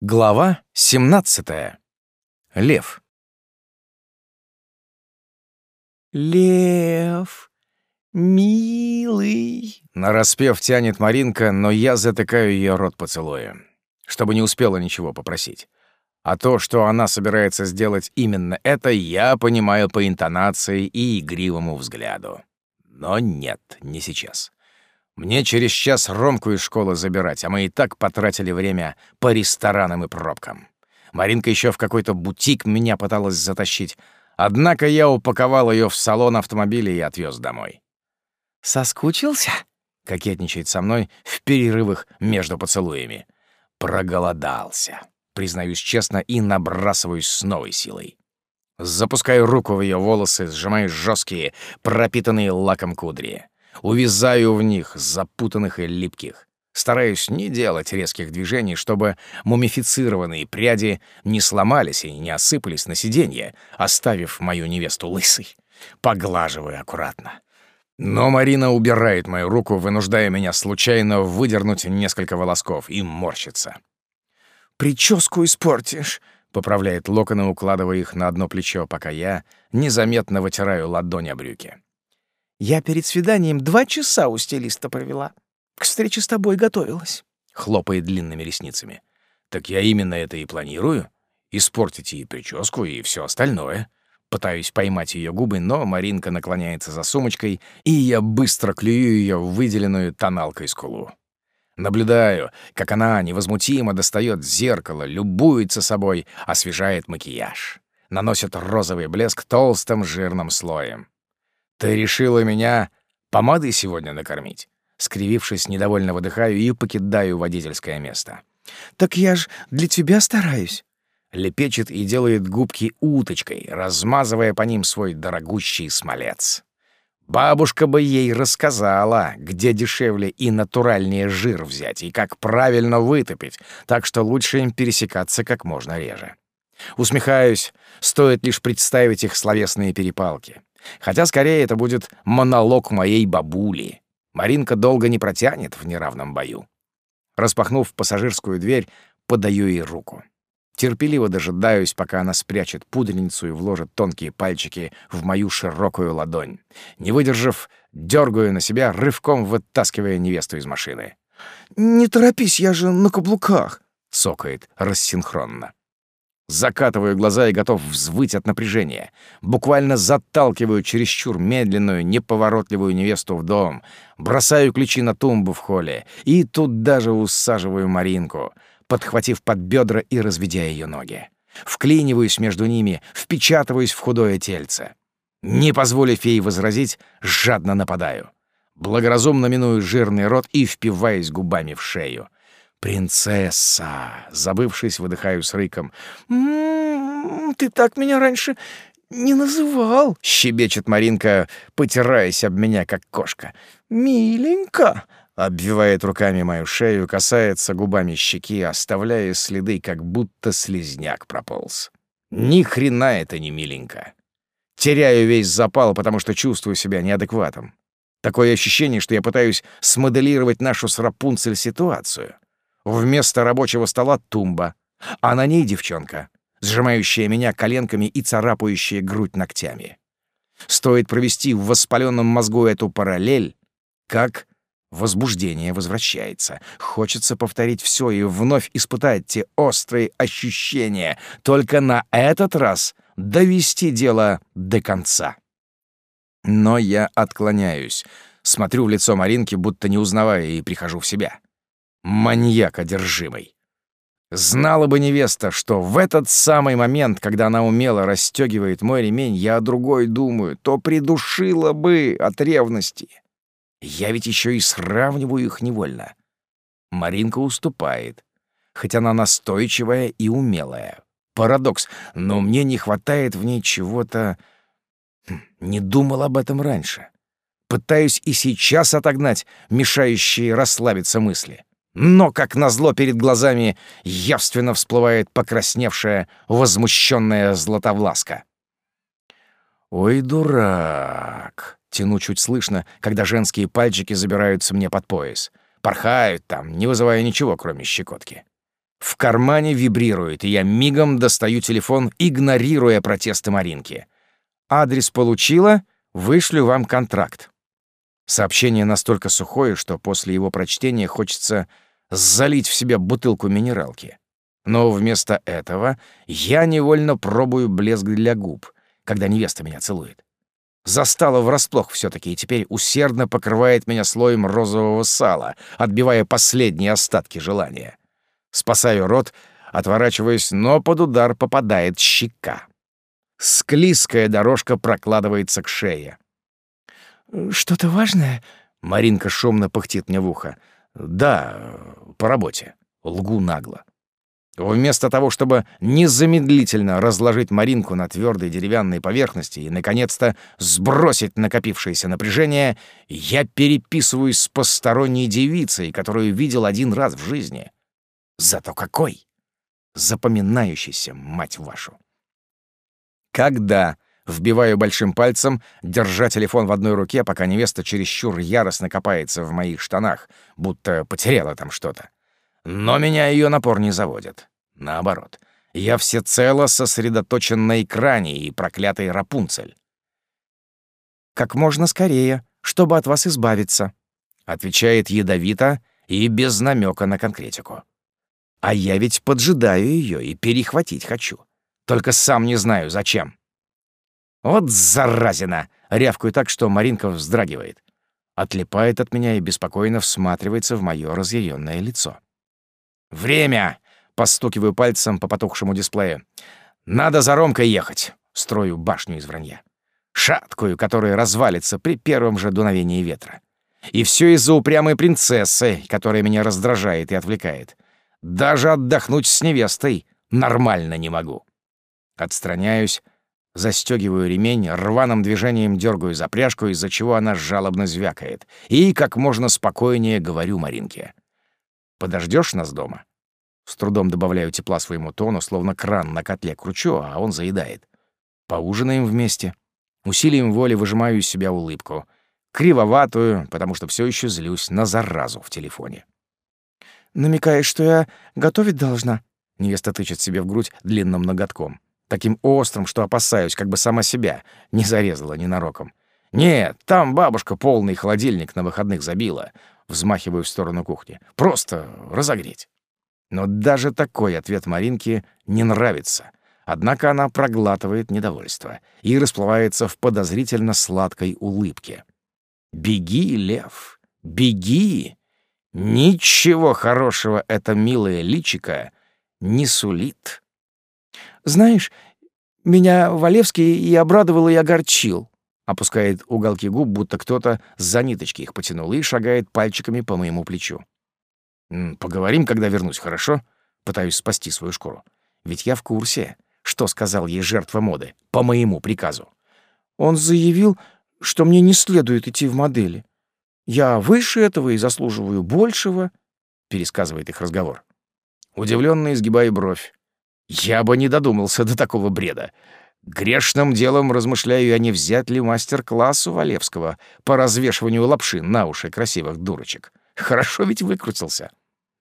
Глава 17. Лев. Лев, милый. Нараспев тянет Маринка, но я затыкаю ее рот поцелуем, чтобы не успела ничего попросить. А то, что она собирается сделать именно это, я понимаю по интонации и игривому взгляду. Но нет, не сейчас. Мне через час Ромку из школы забирать, а мы и так потратили время по ресторанам и пробкам. Маринка еще в какой-то бутик меня пыталась затащить, однако я упаковал ее в салон автомобиля и отвез домой. «Соскучился?» — кокетничает со мной в перерывах между поцелуями. «Проголодался», признаюсь честно, и набрасываюсь с новой силой. Запускаю руку в ее волосы, сжимаю жесткие, пропитанные лаком кудри. Увязаю в них, запутанных и липких. Стараюсь не делать резких движений, чтобы мумифицированные пряди не сломались и не осыпались на сиденье, оставив мою невесту лысой. Поглаживаю аккуратно. Но Марина убирает мою руку, вынуждая меня случайно выдернуть несколько волосков и морщится. «Прическу испортишь», — поправляет локоны, укладывая их на одно плечо, пока я незаметно вытираю ладонь о брюки. Я перед свиданием два часа у стилиста провела. К встрече с тобой готовилась. Хлопает длинными ресницами. Так я именно это и планирую. Испортить и прическу, и все остальное. Пытаюсь поймать ее губы, но Маринка наклоняется за сумочкой, и я быстро клюю ее в выделенную тоналкой скулу. Наблюдаю, как она невозмутимо достает зеркало, любуется собой, освежает макияж. Наносит розовый блеск толстым жирным слоем. «Ты решила меня помадой сегодня накормить?» Скривившись, недовольно выдыхаю и покидаю водительское место. «Так я ж для тебя стараюсь». Лепечет и делает губки уточкой, размазывая по ним свой дорогущий смолец. Бабушка бы ей рассказала, где дешевле и натуральнее жир взять и как правильно вытопить, так что лучше им пересекаться как можно реже. Усмехаюсь, стоит лишь представить их словесные перепалки. Хотя скорее это будет монолог моей бабули. Маринка долго не протянет в неравном бою. Распахнув пассажирскую дверь, подаю ей руку. Терпеливо дожидаюсь, пока она спрячет пудреницу и вложит тонкие пальчики в мою широкую ладонь. Не выдержав, дергаю на себя, рывком вытаскивая невесту из машины. «Не торопись, я же на каблуках», — цокает рассинхронно. Закатываю глаза и готов взвыть от напряжения. Буквально заталкиваю чересчур медленную, неповоротливую невесту в дом. Бросаю ключи на тумбу в холле. И тут даже усаживаю Маринку, подхватив под бедра и разведя ее ноги. Вклиниваюсь между ними, впечатываюсь в худое тельце. Не позволив ей возразить, жадно нападаю. Благоразумно миную жирный рот и впиваюсь губами в шею. «Принцесса!» — забывшись, выдыхаю с рыком. «М-м, «Ты так меня раньше не называл!» — щебечет Маринка, потираясь об меня, как кошка. «Миленько!» — обвивает руками мою шею, касается губами щеки, оставляя следы, как будто слезняк прополз. Ни хрена это не миленько. Теряю весь запал, потому что чувствую себя неадекватом. Такое ощущение, что я пытаюсь смоделировать нашу с Рапунцель ситуацию. Вместо рабочего стола тумба, а на ней девчонка, сжимающая меня коленками и царапающая грудь ногтями. Стоит провести в воспаленном мозгу эту параллель, как возбуждение возвращается. Хочется повторить все и вновь испытать те острые ощущения, только на этот раз довести дело до конца. Но я отклоняюсь, смотрю в лицо Маринки, будто не узнавая, и прихожу в себя маньяк одержимый. Знала бы невеста, что в этот самый момент, когда она умело расстегивает мой ремень, я о другой думаю, то придушила бы от ревности. Я ведь еще и сравниваю их невольно. Маринка уступает, хоть она настойчивая и умелая. Парадокс, но мне не хватает в ней чего-то... Хм, не думал об этом раньше. Пытаюсь и сейчас отогнать мешающие расслабиться мысли. Но, как назло, перед глазами явственно всплывает покрасневшая, возмущенная Златовласка. «Ой, дурак!» — тяну чуть слышно, когда женские пальчики забираются мне под пояс. Порхают там, не вызывая ничего, кроме щекотки. В кармане вибрирует, и я мигом достаю телефон, игнорируя протесты Маринки. «Адрес получила, вышлю вам контракт». Сообщение настолько сухое, что после его прочтения хочется залить в себя бутылку минералки. Но вместо этого я невольно пробую блеск для губ, когда невеста меня целует. Застала врасплох все таки и теперь усердно покрывает меня слоем розового сала, отбивая последние остатки желания. Спасаю рот, отворачиваясь, но под удар попадает щека. Склизкая дорожка прокладывается к шее. «Что-то важное?» — Маринка шумно пыхтит мне в ухо. «Да, по работе». Лгу нагло. Вместо того, чтобы незамедлительно разложить Маринку на твердой деревянной поверхности и, наконец-то, сбросить накопившееся напряжение, я переписываюсь с посторонней девицей, которую видел один раз в жизни. Зато какой! Запоминающийся, мать вашу! Когда вбиваю большим пальцем, держа телефон в одной руке, пока невеста чересчур яростно копается в моих штанах, будто потеряла там что-то. Но меня ее напор не заводит. Наоборот, я всецело сосредоточен на экране и проклятой Рапунцель. «Как можно скорее, чтобы от вас избавиться», — отвечает ядовито и без намека на конкретику. А я ведь поджидаю ее и перехватить хочу. Только сам не знаю, зачем. Вот заразина! Рявкаю так, что Маринка вздрагивает. Отлипает от меня и беспокойно всматривается в мое разъяренное лицо. «Время!» — постукиваю пальцем по потухшему дисплею. «Надо за Ромкой ехать!» — строю башню из вранья. Шаткую, которая развалится при первом же дуновении ветра. И все из-за упрямой принцессы, которая меня раздражает и отвлекает. Даже отдохнуть с невестой нормально не могу. Отстраняюсь, застегиваю ремень, рваным движением дергаю запряжку, из-за чего она жалобно звякает. И как можно спокойнее говорю Маринке. «Подождешь нас дома?» С трудом добавляю тепла своему тону, словно кран на котле кручу, а он заедает. Поужинаем вместе. Усилием воли выжимаю из себя улыбку. Кривоватую, потому что все еще злюсь на заразу в телефоне. Намекаешь, что я готовить должна?» Невеста тычет себе в грудь длинным ноготком. Таким острым, что опасаюсь, как бы сама себя не зарезала ненароком. «Нет, там бабушка полный холодильник на выходных забила», взмахиваю в сторону кухни. «Просто разогреть». Но даже такой ответ Маринке не нравится. Однако она проглатывает недовольство и расплывается в подозрительно сладкой улыбке. «Беги, лев, беги!» Ничего хорошего это милое личико не сулит. «Знаешь, меня Валевский и обрадовал, и огорчил», — опускает уголки губ, будто кто-то за ниточки их потянул и шагает пальчиками по моему плечу. «Поговорим, когда вернусь, хорошо?» Пытаюсь спасти свою шкуру. Ведь я в курсе, что сказал ей жертва моды, по моему приказу. Он заявил, что мне не следует идти в модели. Я выше этого и заслуживаю большего, пересказывает их разговор. Удивленно изгибаю бровь. Я бы не додумался до такого бреда. Грешным делом размышляю я, не взять ли мастер-класс у Валевского по развешиванию лапши на уши красивых дурочек. Хорошо ведь выкрутился.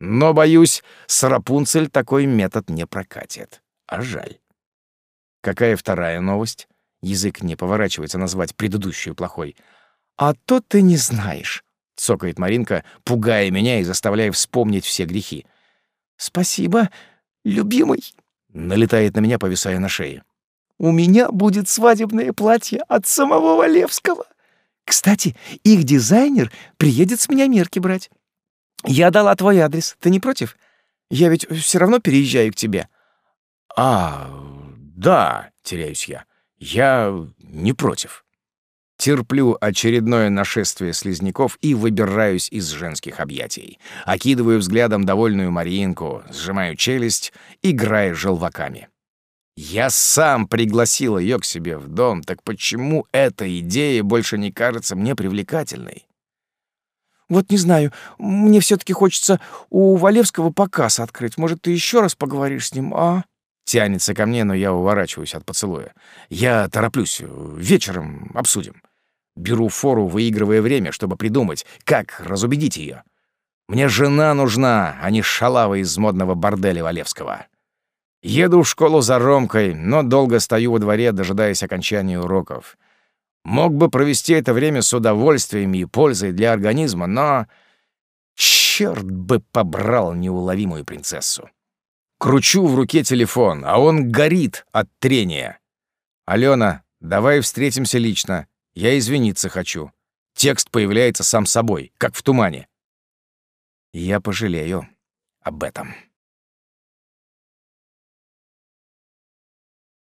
Но, боюсь, с Рапунцель такой метод не прокатит. А жаль. Какая вторая новость? Язык не поворачивается назвать предыдущую плохой — «А то ты не знаешь», — цокает Маринка, пугая меня и заставляя вспомнить все грехи. «Спасибо, любимый», — налетает на меня, повисая на шее. «У меня будет свадебное платье от самого Валевского. Кстати, их дизайнер приедет с меня мерки брать. Я дала твой адрес, ты не против? Я ведь все равно переезжаю к тебе». «А, да», — теряюсь я, — «я не против». Терплю очередное нашествие слизняков и выбираюсь из женских объятий. Окидываю взглядом довольную Маринку, сжимаю челюсть, играя желваками. Я сам пригласил ее к себе в дом, так почему эта идея больше не кажется мне привлекательной? Вот не знаю, мне все таки хочется у Валевского показ открыть. Может, ты еще раз поговоришь с ним, а? Тянется ко мне, но я уворачиваюсь от поцелуя. Я тороплюсь. Вечером обсудим. Беру фору, выигрывая время, чтобы придумать, как разубедить ее. Мне жена нужна, а не шалава из модного борделя Валевского. Еду в школу за Ромкой, но долго стою во дворе, дожидаясь окончания уроков. Мог бы провести это время с удовольствием и пользой для организма, но... Черт бы побрал неуловимую принцессу. Кручу в руке телефон, а он горит от трения. «Алена, давай встретимся лично. Я извиниться хочу». Текст появляется сам собой, как в тумане. Я пожалею об этом.